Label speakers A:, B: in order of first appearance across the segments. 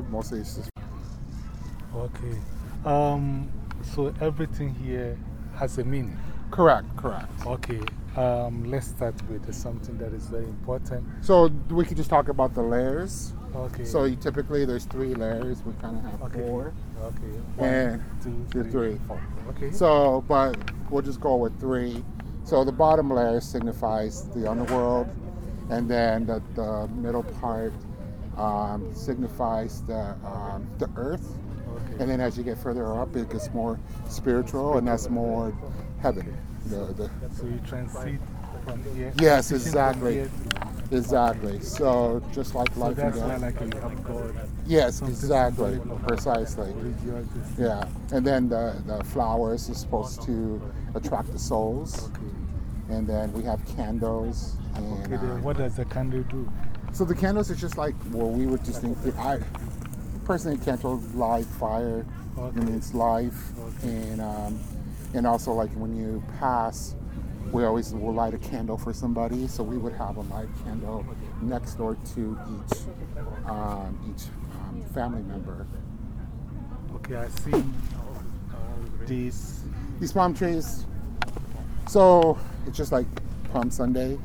A: there. Mostly it's just.
B: Okay. Um, so everything here has a meaning.
A: Correct, correct.
B: Okay. Um, let's start with something that is very important.
A: So we could just talk about the layers.
B: Okay.
A: So you typically there's three layers. We kind of have
B: Okay.
A: four.
B: Okay. One,
A: And
B: two, three,
A: three.
B: four. Okay.
A: So, but we'll just go with three. So the bottom layer signifies the underworld, and then the, the middle part um, signifies the um, the earth,
B: okay.
A: and then as you get further up, it gets more spiritual, and that's more heaven. The, the,
B: so you transit from here.
A: Yes, exactly.
B: here
A: exactly. So just like
B: So
A: life and
B: that's why
A: death.
B: like you have God.
A: Yes,
B: something
A: exactly, precisely. Yeah, and then the, the flowers is supposed to attract the souls.
B: Okay.
A: and then we have candles. And,
B: Okay, then
A: uh,
B: what does the candle do?
A: So the candles is just like well, we would just think. I personally candle light fire.
B: Okay.
A: It means life,
B: Okay.
A: and um, and also like when you pass, we always will light a candle for somebody. So we would have a light candle next door to each um, each um, family member.
B: Okay, I see this.
A: These palm trees. So it's just like Palm Sunday.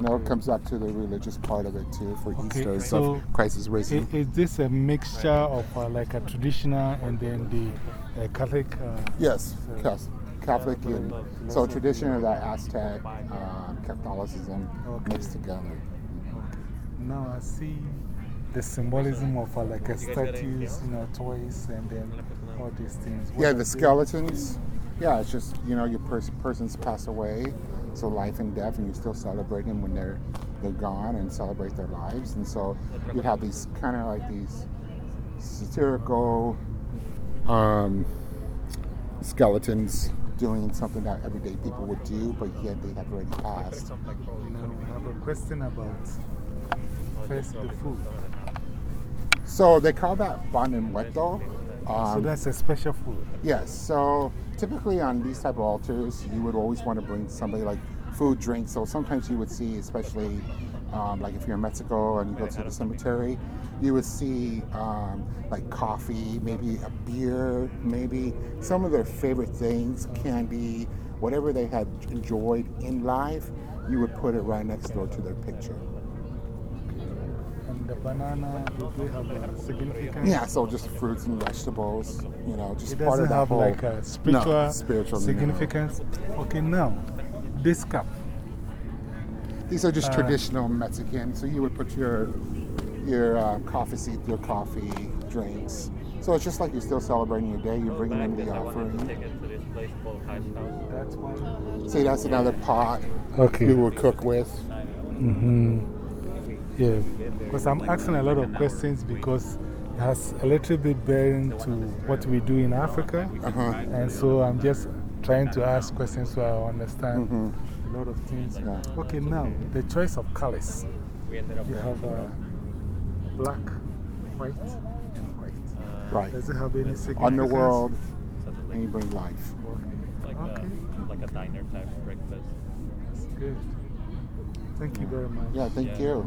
A: You know, it comes back to the religious part of it too for
B: Okay,
A: Easter.
B: so
A: So Christ is risen.
B: Is, is this a mixture of uh, like a traditional and then the uh, Catholic? Uh,
A: yes, Cas- Catholic and so tradition of that Aztec uh, Catholicism
B: Okay.
A: mixed together.
B: now I see the symbolism of uh, like a statues, you know, toys, and then all these things. What
A: Yeah, the skeletons. Yeah, it's just you know your pers- person's passed away, so life and death, and you still celebrate them when they're they're gone and celebrate their lives, and so you have these kind of like these satirical um, skeletons doing something that everyday people would do, but yet they have already passed.
B: Now we have a question about first the food.
A: So they call that pan de muerto.
B: So
A: Um,
B: that's a special food.
A: Yes. So typically on these type of altars, you would always want to bring somebody like food, drink. So sometimes you would see, especially um, like if you're in Mexico and you go to the cemetery, you would see um, like coffee, maybe a beer, maybe some of their favorite things, candy, whatever they had enjoyed in life. You would put it right next door to their picture.
B: The banana, do they have a significance?
A: Yeah, so just fruits and vegetables, you know, just
B: It
A: part of that
B: have
A: whole
B: like a spiritual,
A: no, spiritual
B: significance. Okay, now this cup.
A: These are just
B: Uh,
A: traditional Mexican. So you would put your your uh, coffee seat, your coffee, drinks. So it's just like you're still celebrating your day. You're bringing in the offering.
B: That's.
A: See, that's another pot
B: Okay.
A: we would cook with.
B: Mm-hmm. Yeah, because I'm asking a lot of questions because it has a little bit bearing to what we do in Africa.
A: Uh-huh.
B: And so I'm just trying to ask questions so I understand
A: Mhm.
B: a lot of things.
A: Yeah.
B: Okay, now the choice of colors. You have uh, black, white, and white.
A: Right.
B: Does it have any significance?
A: Underworld, and you bring life.
B: Okay.
C: Like,
B: Okay.
C: a, like a diner type breakfast.
B: That's good. Thank you very much.
A: Yeah, thank you.